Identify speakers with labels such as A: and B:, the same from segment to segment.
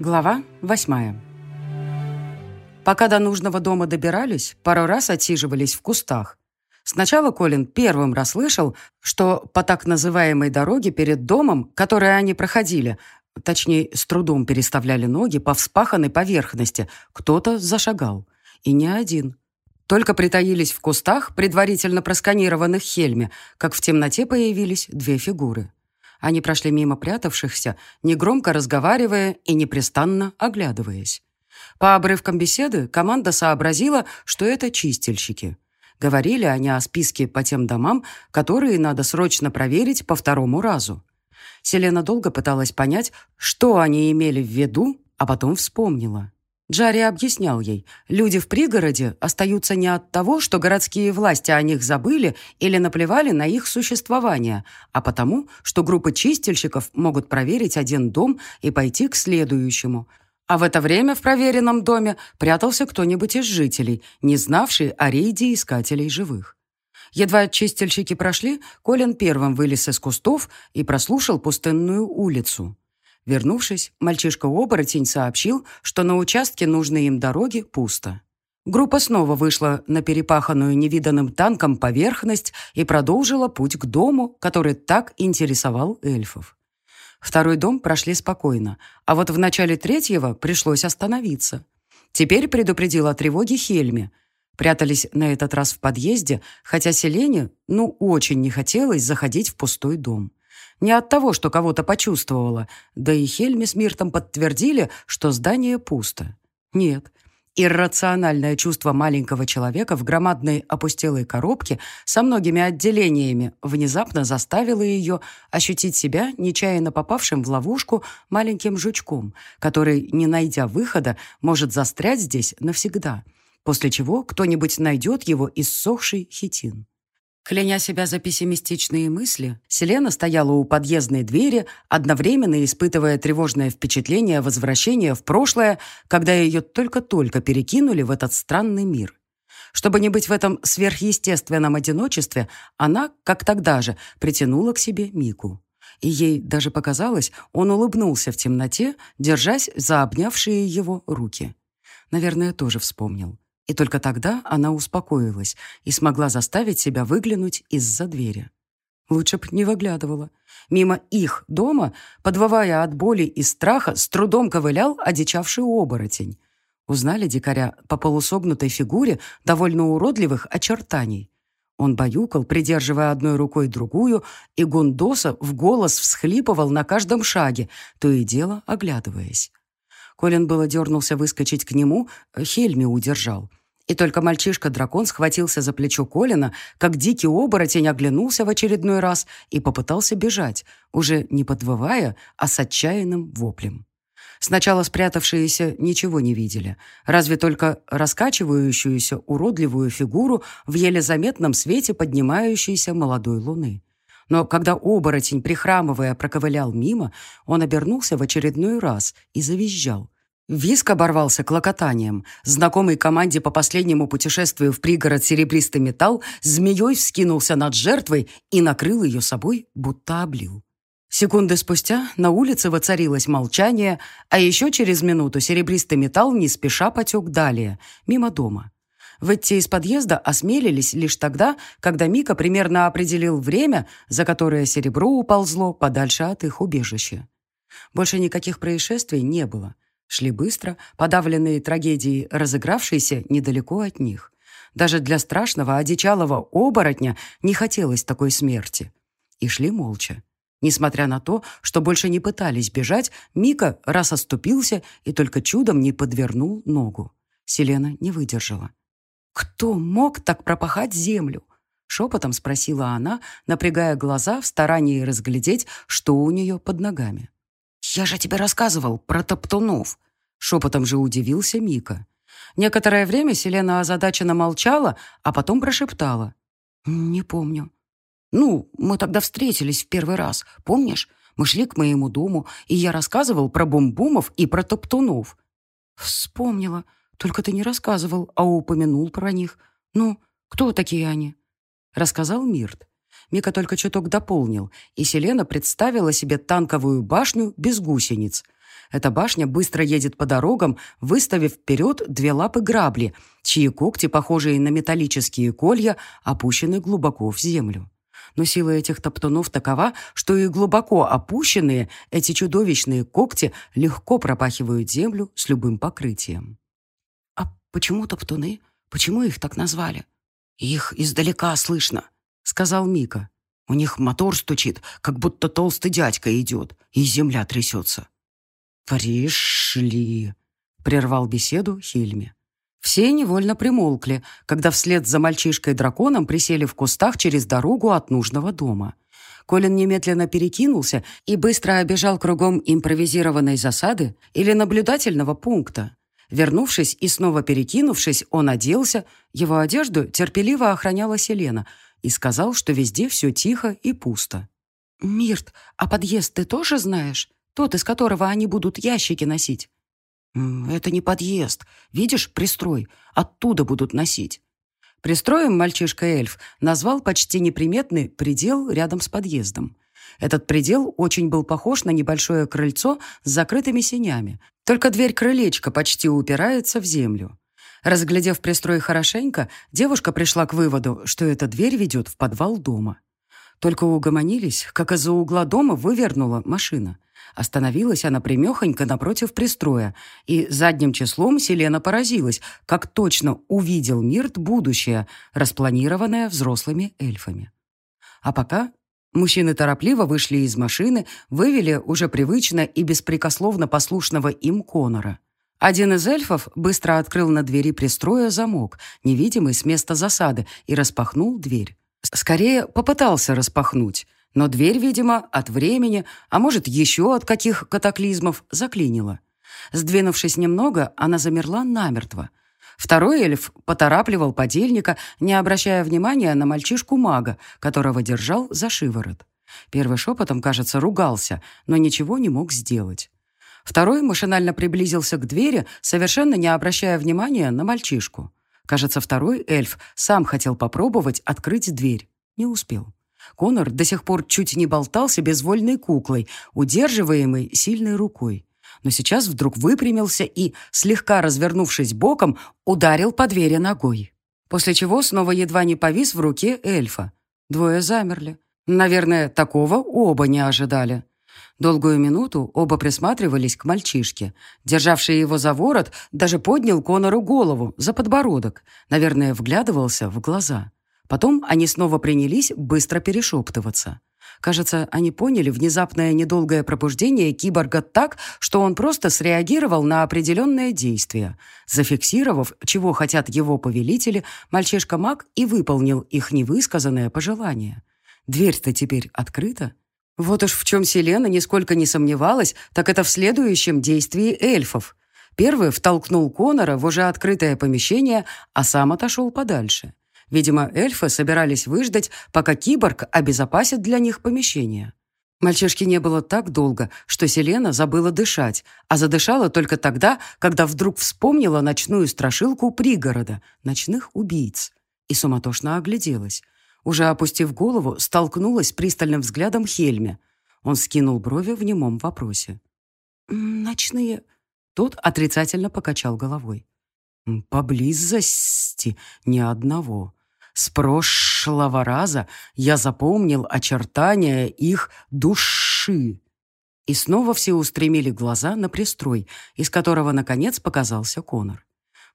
A: Глава восьмая. Пока до нужного дома добирались, пару раз отсиживались в кустах. Сначала Колин первым расслышал, что по так называемой дороге перед домом, которой они проходили, точнее, с трудом переставляли ноги по вспаханной поверхности, кто-то зашагал. И не один. Только притаились в кустах, предварительно просканированных Хельме, как в темноте появились две фигуры. Они прошли мимо прятавшихся, негромко разговаривая и непрестанно оглядываясь. По обрывкам беседы команда сообразила, что это чистильщики. Говорили они о списке по тем домам, которые надо срочно проверить по второму разу. Селена долго пыталась понять, что они имели в виду, а потом вспомнила. Джарри объяснял ей, люди в пригороде остаются не от того, что городские власти о них забыли или наплевали на их существование, а потому, что группы чистильщиков могут проверить один дом и пойти к следующему. А в это время в проверенном доме прятался кто-нибудь из жителей, не знавший о рейде искателей живых. Едва чистильщики прошли, Колин первым вылез из кустов и прослушал пустынную улицу. Вернувшись, мальчишка-оборотень сообщил, что на участке нужной им дороги пусто. Группа снова вышла на перепаханную невиданным танком поверхность и продолжила путь к дому, который так интересовал эльфов. Второй дом прошли спокойно, а вот в начале третьего пришлось остановиться. Теперь предупредил о тревоге Хельме. Прятались на этот раз в подъезде, хотя Селене, ну, очень не хотелось заходить в пустой дом. Не от того, что кого-то почувствовала, да и Хельми с Миртом подтвердили, что здание пусто. Нет, Иррациональное чувство маленького человека в громадной опустелой коробке со многими отделениями внезапно заставило ее ощутить себя нечаянно попавшим в ловушку маленьким жучком, который, не найдя выхода, может застрять здесь навсегда, после чего кто-нибудь найдет его иссохший хитин. Кляня себя за пессимистичные мысли, Селена стояла у подъездной двери, одновременно испытывая тревожное впечатление возвращения в прошлое, когда ее только-только перекинули в этот странный мир. Чтобы не быть в этом сверхъестественном одиночестве, она, как тогда же, притянула к себе Мику. И ей даже показалось, он улыбнулся в темноте, держась за обнявшие его руки. Наверное, тоже вспомнил. И только тогда она успокоилась и смогла заставить себя выглянуть из-за двери. Лучше б не выглядывала. Мимо их дома, подвывая от боли и страха, с трудом ковылял одичавший оборотень. Узнали дикаря по полусогнутой фигуре довольно уродливых очертаний. Он баюкал, придерживая одной рукой другую, и Гундоса в голос всхлипывал на каждом шаге, то и дело оглядываясь. Колин было дернулся выскочить к нему, Хельми удержал. И только мальчишка-дракон схватился за плечо Колина, как дикий оборотень оглянулся в очередной раз и попытался бежать, уже не подвывая, а с отчаянным воплем. Сначала спрятавшиеся ничего не видели, разве только раскачивающуюся уродливую фигуру в еле заметном свете поднимающейся молодой луны. Но когда оборотень, прихрамывая, проковылял мимо, он обернулся в очередной раз и завизжал. Виск оборвался клокотанием. Знакомый команде по последнему путешествию в пригород серебристый металл змеей вскинулся над жертвой и накрыл ее собой, будто облил. Секунды спустя на улице воцарилось молчание, а еще через минуту серебристый металл не спеша потек далее, мимо дома. Выйти из подъезда осмелились лишь тогда, когда Мика примерно определил время, за которое серебро уползло подальше от их убежища. Больше никаких происшествий не было. Шли быстро, подавленные трагедией, разыгравшиеся недалеко от них. Даже для страшного, одичалого оборотня не хотелось такой смерти. И шли молча. Несмотря на то, что больше не пытались бежать, Мика раз оступился и только чудом не подвернул ногу. Селена не выдержала. «Кто мог так пропахать землю?» Шепотом спросила она, напрягая глаза в старании разглядеть, что у нее под ногами. «Я же тебе рассказывал про топтунов!» Шепотом же удивился Мика. Некоторое время Селена озадаченно молчала, а потом прошептала. «Не помню». «Ну, мы тогда встретились в первый раз, помнишь? Мы шли к моему дому, и я рассказывал про бумбумов и про топтунов». «Вспомнила. Только ты не рассказывал, а упомянул про них. Ну, кто такие они?» Рассказал Мирт. Мика только чуток дополнил, и Селена представила себе танковую башню без гусениц. Эта башня быстро едет по дорогам, выставив вперед две лапы грабли, чьи когти, похожие на металлические колья, опущены глубоко в землю. Но сила этих топтунов такова, что и глубоко опущенные эти чудовищные когти легко пропахивают землю с любым покрытием. «А почему топтуны? Почему их так назвали?» «Их издалека слышно», — сказал Мика. «У них мотор стучит, как будто толстый дядька идет, и земля трясется». «Пришли», — прервал беседу Хильме. Все невольно примолкли, когда вслед за мальчишкой-драконом присели в кустах через дорогу от нужного дома. Колин немедленно перекинулся и быстро обежал кругом импровизированной засады или наблюдательного пункта. Вернувшись и снова перекинувшись, он оделся, его одежду терпеливо охраняла Селена, и сказал, что везде все тихо и пусто. «Мирт, а подъезд ты тоже знаешь? Тот, из которого они будут ящики носить?» «Это не подъезд. Видишь, пристрой. Оттуда будут носить». Пристроем мальчишка-эльф назвал почти неприметный предел рядом с подъездом. Этот предел очень был похож на небольшое крыльцо с закрытыми сенями. Только дверь крылечка почти упирается в землю. Разглядев пристрой хорошенько, девушка пришла к выводу, что эта дверь ведет в подвал дома. Только угомонились, как из-за угла дома вывернула машина. Остановилась она примехонько напротив пристроя, и задним числом Селена поразилась, как точно увидел Мирт будущее, распланированное взрослыми эльфами. А пока мужчины торопливо вышли из машины, вывели уже привычно и беспрекословно послушного им Конора. Один из эльфов быстро открыл на двери пристроя замок, невидимый с места засады, и распахнул дверь. Скорее, попытался распахнуть, но дверь, видимо, от времени, а может, еще от каких катаклизмов, заклинила. Сдвинувшись немного, она замерла намертво. Второй эльф поторапливал подельника, не обращая внимания на мальчишку-мага, которого держал за шиворот. Первый шепотом, кажется, ругался, но ничего не мог сделать. Второй машинально приблизился к двери, совершенно не обращая внимания на мальчишку. Кажется, второй эльф сам хотел попробовать открыть дверь. Не успел. Конор до сих пор чуть не болтался безвольной куклой, удерживаемой сильной рукой. Но сейчас вдруг выпрямился и, слегка развернувшись боком, ударил по двери ногой. После чего снова едва не повис в руке эльфа. Двое замерли. Наверное, такого оба не ожидали. Долгую минуту оба присматривались к мальчишке. Державший его за ворот даже поднял Конору голову за подбородок. Наверное, вглядывался в глаза. Потом они снова принялись быстро перешептываться. Кажется, они поняли внезапное недолгое пробуждение киборга так, что он просто среагировал на определенное действие. Зафиксировав, чего хотят его повелители, мальчишка-маг и выполнил их невысказанное пожелание. Дверь-то теперь открыта. Вот уж в чем Селена нисколько не сомневалась, так это в следующем действии эльфов. Первый втолкнул Конора в уже открытое помещение, а сам отошел подальше. Видимо, эльфы собирались выждать, пока киборг обезопасит для них помещение. Мальчишки не было так долго, что Селена забыла дышать, а задышала только тогда, когда вдруг вспомнила ночную страшилку пригорода, ночных убийц, и суматошно огляделась. Уже опустив голову, столкнулась пристальным взглядом Хельме. Он скинул брови в немом вопросе. «Ночные...» Тот отрицательно покачал головой. «Поблизости ни одного. С прошлого раза я запомнил очертания их души. И снова все устремили глаза на пристрой, из которого, наконец, показался Конор.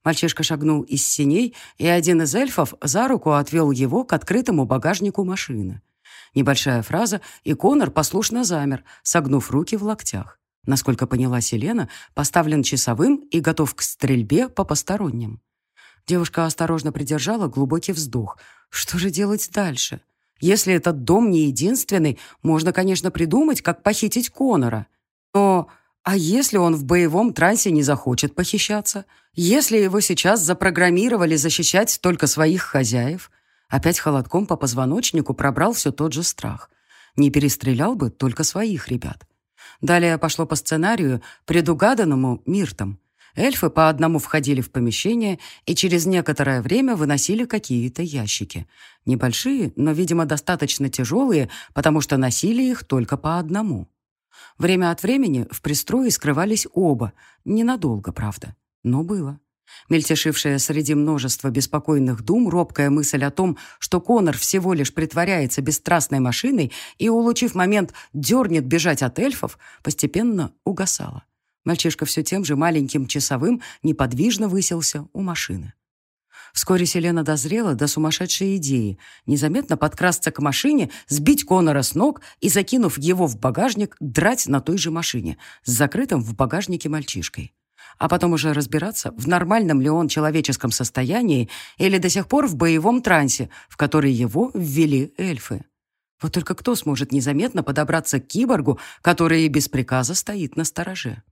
A: Мальчишка шагнул из синей, и один из эльфов за руку отвел его к открытому багажнику машины. Небольшая фраза, и Конор послушно замер, согнув руки в локтях. Насколько поняла Селена, поставлен часовым и готов к стрельбе по посторонним. Девушка осторожно придержала глубокий вздох. Что же делать дальше? Если этот дом не единственный, можно, конечно, придумать, как похитить Конора. Но а если он в боевом трансе не захочет похищаться? Если его сейчас запрограммировали защищать только своих хозяев? Опять холодком по позвоночнику пробрал все тот же страх. Не перестрелял бы только своих ребят. Далее пошло по сценарию, предугаданному Миртом. Эльфы по одному входили в помещение и через некоторое время выносили какие-то ящики. Небольшие, но, видимо, достаточно тяжелые, потому что носили их только по одному. Время от времени в пристрое скрывались оба, ненадолго, правда, но было. Мельтешившая среди множества беспокойных дум робкая мысль о том, что Конор всего лишь притворяется бесстрастной машиной и, улучив момент, дернет бежать от эльфов, постепенно угасала. Мальчишка все тем же маленьким часовым неподвижно выселся у машины. Вскоре Селена дозрела до сумасшедшей идеи незаметно подкрасться к машине, сбить Конора с ног и, закинув его в багажник, драть на той же машине с закрытым в багажнике мальчишкой. А потом уже разбираться, в нормальном ли он человеческом состоянии или до сих пор в боевом трансе, в который его ввели эльфы. Вот только кто сможет незаметно подобраться к киборгу, который и без приказа стоит на стороже?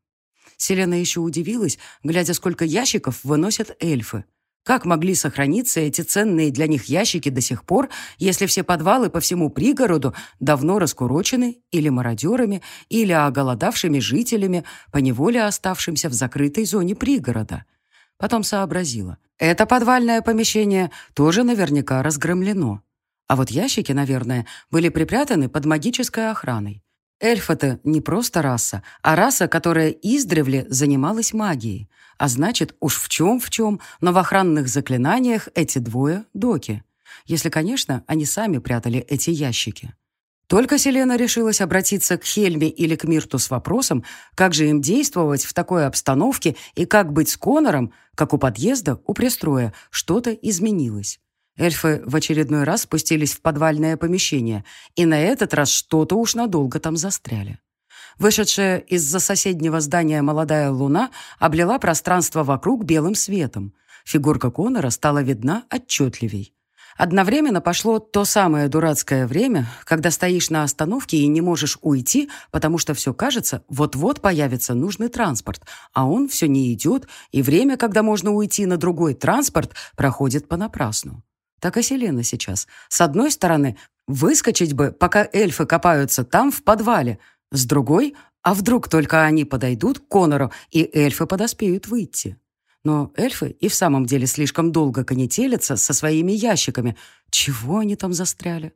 A: Селена еще удивилась, глядя, сколько ящиков выносят эльфы. Как могли сохраниться эти ценные для них ящики до сих пор, если все подвалы по всему пригороду давно раскурочены или мародерами, или оголодавшими жителями, поневоле оставшимся в закрытой зоне пригорода? Потом сообразила. Это подвальное помещение тоже наверняка разгромлено. А вот ящики, наверное, были припрятаны под магической охраной. Эльфы-то не просто раса, а раса, которая издревле занималась магией. А значит, уж в чем-в чем, но в охранных заклинаниях эти двое — доки. Если, конечно, они сами прятали эти ящики. Только Селена решилась обратиться к Хельме или к Мирту с вопросом, как же им действовать в такой обстановке и как быть с Конором, как у подъезда, у пристроя, что-то изменилось. Эльфы в очередной раз спустились в подвальное помещение, и на этот раз что-то уж надолго там застряли. Вышедшая из-за соседнего здания молодая луна облила пространство вокруг белым светом. Фигурка Конора стала видна отчетливей. Одновременно пошло то самое дурацкое время, когда стоишь на остановке и не можешь уйти, потому что все кажется, вот-вот появится нужный транспорт, а он все не идет, и время, когда можно уйти на другой транспорт, проходит понапрасну. Так и Селена сейчас. С одной стороны, выскочить бы, пока эльфы копаются там, в подвале. С другой, а вдруг только они подойдут к Конору, и эльфы подоспеют выйти. Но эльфы и в самом деле слишком долго конетелятся со своими ящиками. Чего они там застряли?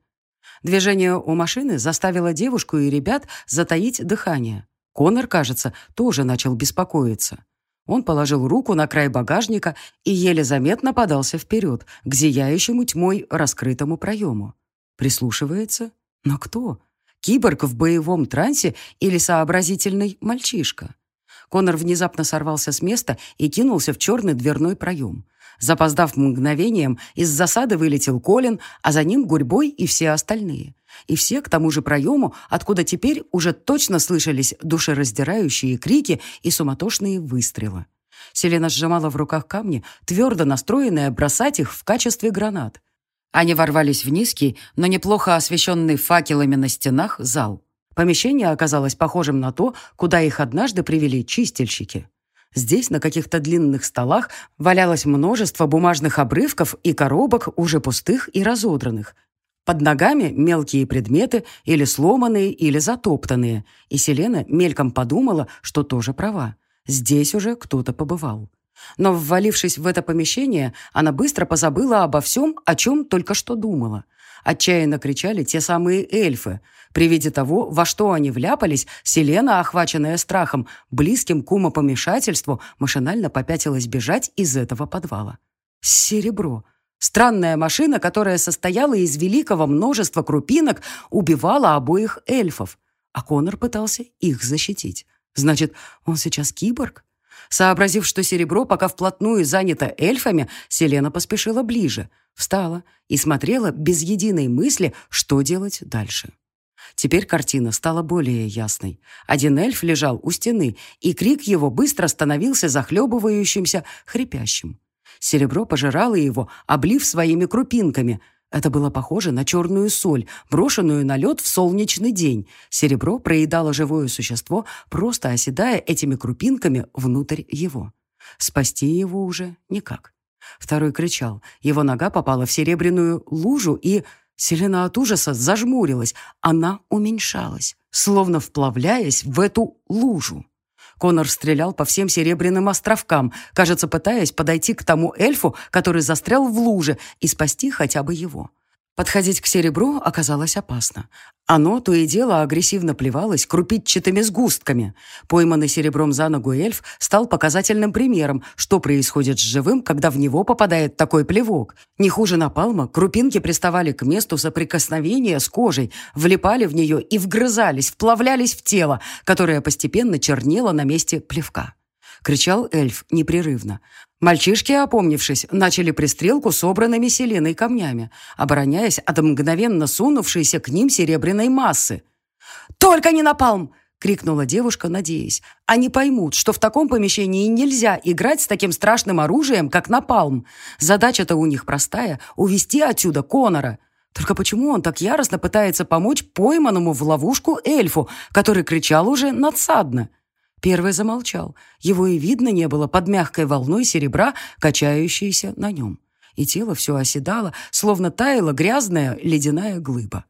A: Движение у машины заставило девушку и ребят затаить дыхание. Конор, кажется, тоже начал беспокоиться. Он положил руку на край багажника и еле заметно подался вперед, к зияющему тьмой раскрытому проему. Прислушивается? Но кто? Киборг в боевом трансе или сообразительный мальчишка? Конор внезапно сорвался с места и кинулся в черный дверной проем. Запоздав мгновением, из засады вылетел Колин, а за ним гурьбой и все остальные. И все к тому же проему, откуда теперь уже точно слышались душераздирающие крики и суматошные выстрелы. Селена сжимала в руках камни, твердо настроенная бросать их в качестве гранат. Они ворвались в низкий, но неплохо освещенный факелами на стенах зал. Помещение оказалось похожим на то, куда их однажды привели чистильщики. Здесь на каких-то длинных столах валялось множество бумажных обрывков и коробок, уже пустых и разодранных. Под ногами мелкие предметы, или сломанные, или затоптанные. И Селена мельком подумала, что тоже права. Здесь уже кто-то побывал. Но, ввалившись в это помещение, она быстро позабыла обо всем, о чем только что думала. Отчаянно кричали те самые эльфы. При виде того, во что они вляпались, Селена, охваченная страхом, близким к умопомешательству, машинально попятилась бежать из этого подвала. Серебро. Странная машина, которая состояла из великого множества крупинок, убивала обоих эльфов. А Конор пытался их защитить. Значит, он сейчас киборг? Сообразив, что серебро пока вплотную занято эльфами, Селена поспешила ближе, встала и смотрела без единой мысли, что делать дальше. Теперь картина стала более ясной. Один эльф лежал у стены, и крик его быстро становился захлебывающимся, хрипящим. Серебро пожирало его, облив своими крупинками — это было похоже на черную соль, брошенную на лед в солнечный день. Серебро проедало живое существо, просто оседая этими крупинками внутрь его. Спасти его уже никак. Второй кричал. Его нога попала в серебряную лужу, и... Селена от ужаса зажмурилась. Она уменьшалась, словно вплавляясь в эту лужу. Конор стрелял по всем серебряным островкам, кажется, пытаясь подойти к тому эльфу, который застрял в луже, и спасти хотя бы его. Подходить к серебру оказалось опасно. Оно то и дело агрессивно плевалось крупичатыми сгустками. Пойманный серебром за ногу эльф стал показательным примером, что происходит с живым, когда в него попадает такой плевок. Не хуже напалма, крупинки приставали к месту соприкосновения с кожей, влипали в нее и вгрызались, вплавлялись в тело, которое постепенно чернело на месте плевка. Кричал эльф непрерывно. Мальчишки, опомнившись, начали пристрелку собранными селеной камнями, обороняясь от мгновенно сунувшейся к ним серебряной массы. «Только не напалм!» — крикнула девушка, надеясь. «Они поймут, что в таком помещении нельзя играть с таким страшным оружием, как напалм. Задача-то у них простая — увести отсюда Конора. Только почему он так яростно пытается помочь пойманному в ловушку эльфу, который кричал уже надсадно?» Первый замолчал. Его и видно не было под мягкой волной серебра, качающейся на нем. И тело все оседало, словно таяла грязная ледяная глыба.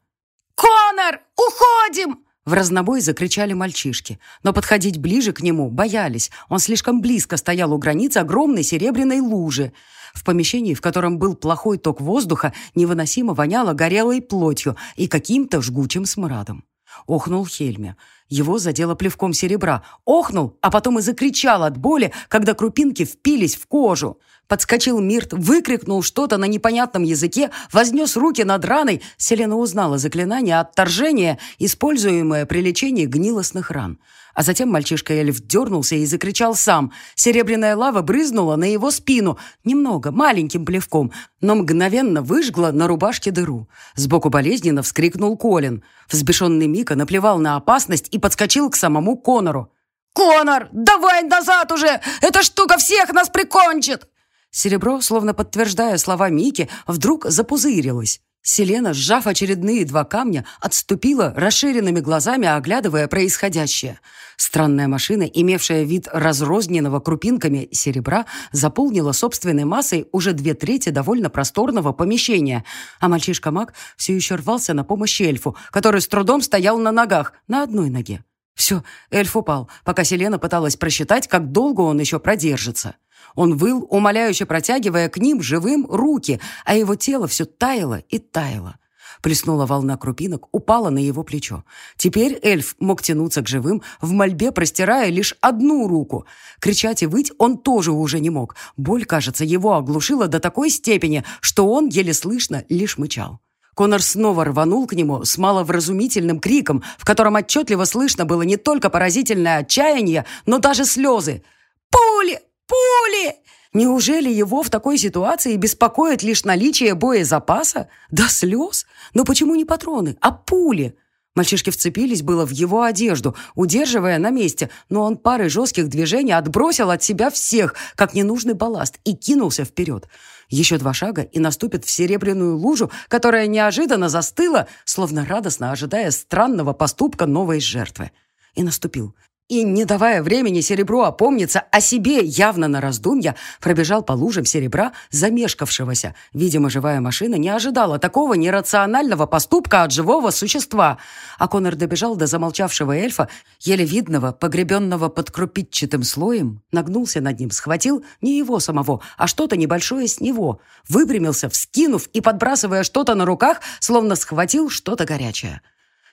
B: «Конор, уходим!»
A: В разнобой закричали мальчишки, но подходить ближе к нему боялись. Он слишком близко стоял у границы огромной серебряной лужи. В помещении, в котором был плохой ток воздуха, невыносимо воняло горелой плотью и каким-то жгучим смрадом. Охнул Хельме. Его задело плевком серебра. Охнул, а потом и закричал от боли, когда крупинки впились в кожу. Подскочил Мирт, выкрикнул что-то на непонятном языке, вознес руки над раной. Селена узнала заклинание отторжения, используемое при лечении гнилостных ран. А затем мальчишка-эльф дернулся и закричал сам. Серебряная лава брызнула на его спину, немного, маленьким плевком, но мгновенно выжгла на рубашке дыру. Сбоку болезненно вскрикнул Колин. Взбешенный Мика наплевал на опасность и подскочил к самому Конору.
B: «Конор, давай назад уже! Эта штука всех нас прикончит!»
A: Серебро, словно подтверждая слова Мики, вдруг запузырилось. Селена, сжав очередные два камня, отступила, расширенными глазами оглядывая происходящее. Странная машина, имевшая вид разрозненного крупинками серебра, заполнила собственной массой уже две трети довольно просторного помещения, а мальчишка-маг все еще рвался на помощь эльфу, который с трудом стоял на ногах, на одной ноге. Все, эльф упал, пока Селена пыталась просчитать, как долго он еще продержится. Он выл, умоляюще протягивая к ним живым руки, а его тело все таяло и таяло. Плеснула волна крупинок, упала на его плечо. Теперь эльф мог тянуться к живым, в мольбе простирая лишь одну руку. Кричать и выть он тоже уже не мог. Боль, кажется, его оглушила до такой степени, что он еле слышно лишь мычал. Конор снова рванул к нему с маловразумительным криком, в котором отчетливо слышно было не только поразительное отчаяние, но даже слезы. «Пули! Пули!» Неужели его в такой ситуации беспокоит лишь наличие боезапаса? Да слез? Но почему не патроны, а пули? Мальчишки вцепились было в его одежду, удерживая на месте, но он парой жестких движений отбросил от себя всех, как ненужный балласт, и кинулся вперед. Еще два шага и наступит в серебряную лужу, которая неожиданно застыла, словно радостно ожидая странного поступка новой жертвы. И наступил. И, не давая времени серебру опомниться о себе явно на раздумья, пробежал по лужам серебра, замешкавшегося. Видимо, живая машина не ожидала такого нерационального поступка от живого существа. А Конор добежал до замолчавшего эльфа, еле видного, погребенного под крупичатым слоем, нагнулся над ним, схватил не его самого, а что-то небольшое с него, выпрямился, вскинув и подбрасывая что-то на руках, словно схватил что-то горячее.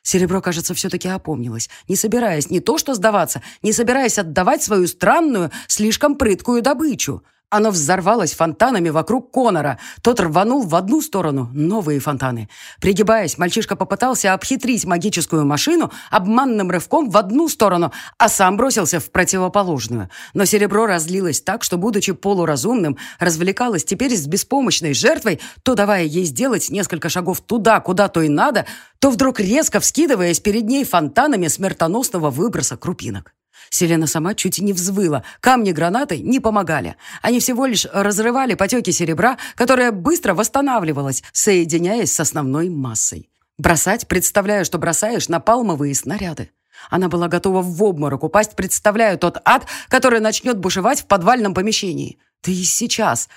A: Серебро, кажется, все-таки опомнилось, не собираясь не то что сдаваться, не собираясь отдавать свою странную, слишком прыткую добычу. Оно взорвалось фонтанами вокруг Конора. Тот рванул в одну сторону. Новые фонтаны. Пригибаясь, мальчишка попытался обхитрить магическую машину обманным рывком в одну сторону, а сам бросился в противоположную. Но серебро разлилось так, что, будучи полуразумным, развлекалось теперь с беспомощной жертвой, то давая ей сделать несколько шагов туда, куда то и надо, то вдруг резко вскидываясь перед ней фонтанами смертоносного выброса крупинок. Селена сама чуть не взвыла. Камни гранаты не помогали. Они всего лишь разрывали потеки серебра, которое быстро восстанавливалось, соединяясь с основной массой. Бросать, представляя, что бросаешь напалмовые снаряды. Она была готова в обморок упасть, представляя тот ад, который начнет бушевать в подвальном помещении. Да и сейчас.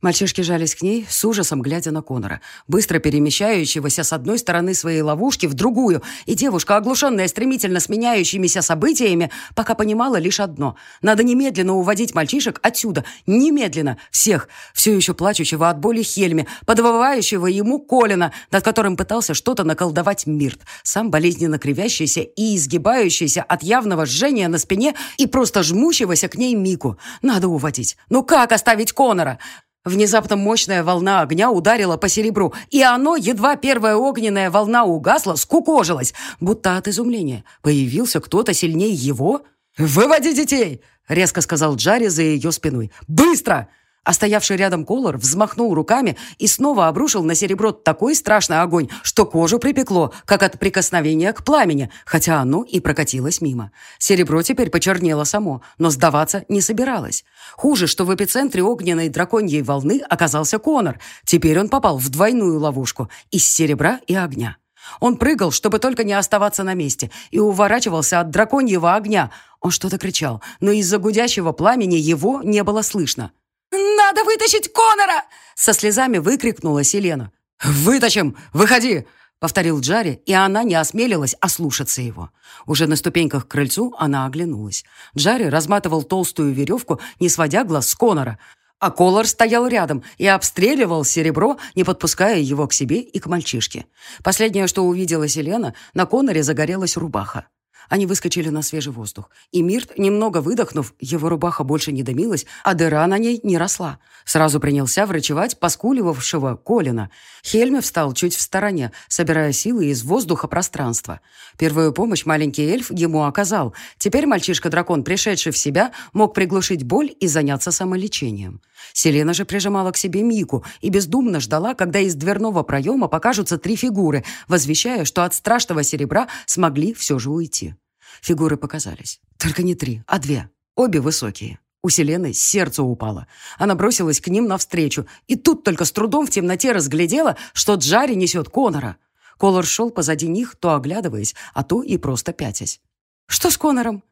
A: Мальчишки жались к ней, с ужасом глядя на Конора, быстро перемещающегося с одной стороны своей ловушки в другую, и девушка, оглушенная стремительно сменяющимися событиями, пока понимала лишь одно — надо немедленно уводить мальчишек отсюда, немедленно, всех, все еще плачущего от боли Хельме, подвывающего ему Колина, над которым пытался что-то наколдовать Мирт, сам болезненно кривящийся и изгибающийся от явного жжения на спине и просто жмущегося к ней Мику. Надо уводить. Ну как оставить Конора? Внезапно мощная волна огня ударила по серебру, и оно, едва первая огненная волна угасла, скукожилось, будто от изумления. Появился кто-то сильнее его? «Выводи детей!» — резко сказал Джарри за ее спиной. «Быстро!» А стоявший рядом Колор взмахнул руками и снова обрушил на серебро такой страшный огонь, что кожу припекло, как от прикосновения к пламени, хотя оно и прокатилось мимо. Серебро теперь почернело само, но сдаваться не собиралось. Хуже, что в эпицентре огненной драконьей волны оказался Конор. Теперь он попал в двойную ловушку из серебра и огня. Он прыгал, чтобы только не оставаться на месте, и уворачивался от драконьего огня. Он что-то кричал, но из-за гудящего пламени его не было слышно.
B: «Надо вытащить Конора!»
A: Со слезами выкрикнула Селена. «Вытащим! Выходи!» Повторил Джари, и она не осмелилась ослушаться его. Уже на ступеньках к крыльцу она оглянулась. Джари разматывал толстую веревку, не сводя глаз с Конора. А Колор стоял рядом и обстреливал серебро, не подпуская его к себе и к мальчишке. Последнее, что увидела Селена, на Коноре загорелась рубаха. Они выскочили на свежий воздух. И Мирт, немного выдохнув, его рубаха больше не дымилась, а дыра на ней не росла. Сразу принялся врачевать поскуливавшего Колина. Хельме встал чуть в стороне, собирая силы из воздуха пространства. Первую помощь маленький эльф ему оказал. Теперь мальчишка-дракон, пришедший в себя, мог приглушить боль и заняться самолечением. Селена же прижимала к себе Мику и бездумно ждала, когда из дверного проема покажутся три фигуры, возвещая, что от страшного серебра смогли все же уйти. Фигуры показались. Только не три, а две. Обе высокие. У Селены сердце упало. Она бросилась к ним навстречу, и тут только с трудом в темноте разглядела, что Джари несет Конора. Колор шел позади них, то оглядываясь, а то и просто пятясь. «Что с Конором?»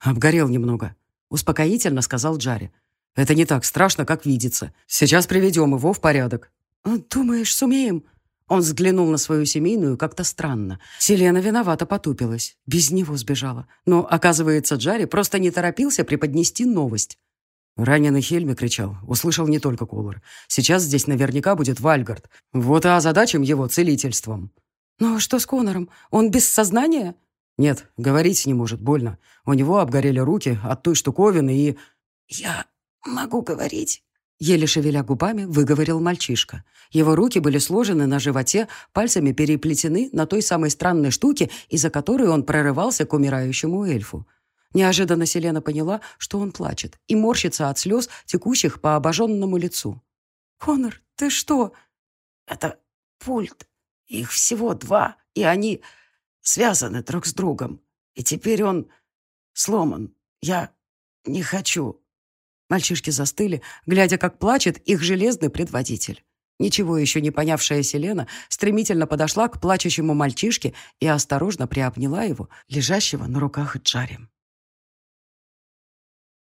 A: «Обгорел немного», — успокоительно сказал Джари. «Это не так страшно, как видится. Сейчас приведем его в порядок». «Думаешь, сумеем?» Он взглянул на свою семейную как-то странно. Селена виновато потупилась. Без него сбежала. Но, оказывается, Джари просто не торопился преподнести новость. Раненый Хельми кричал. Услышал не только Колор. Сейчас здесь наверняка будет Вальгард. Вот и озадачим его целительством. «Но что с Конором? Он без сознания?» «Нет, говорить не может, больно. У него обгорели руки от той штуковины и...»
B: «Я могу говорить?»
A: Еле шевеля губами, выговорил мальчишка. Его руки были сложены на животе, пальцами переплетены на той самой странной штуке, из-за которой он прорывался к умирающему эльфу. Неожиданно Селена поняла, что он плачет, и морщится от слез, текущих по обожженному лицу. «Конор, ты что?»
B: «Это пульт. Их всего два, и они связаны друг с другом. И теперь он сломан. Я не хочу Мальчишки застыли, глядя, как плачет их железный предводитель. Ничего еще не понявшая Селена стремительно подошла к плачущему мальчишке и осторожно приобняла его, лежащего на руках Джари.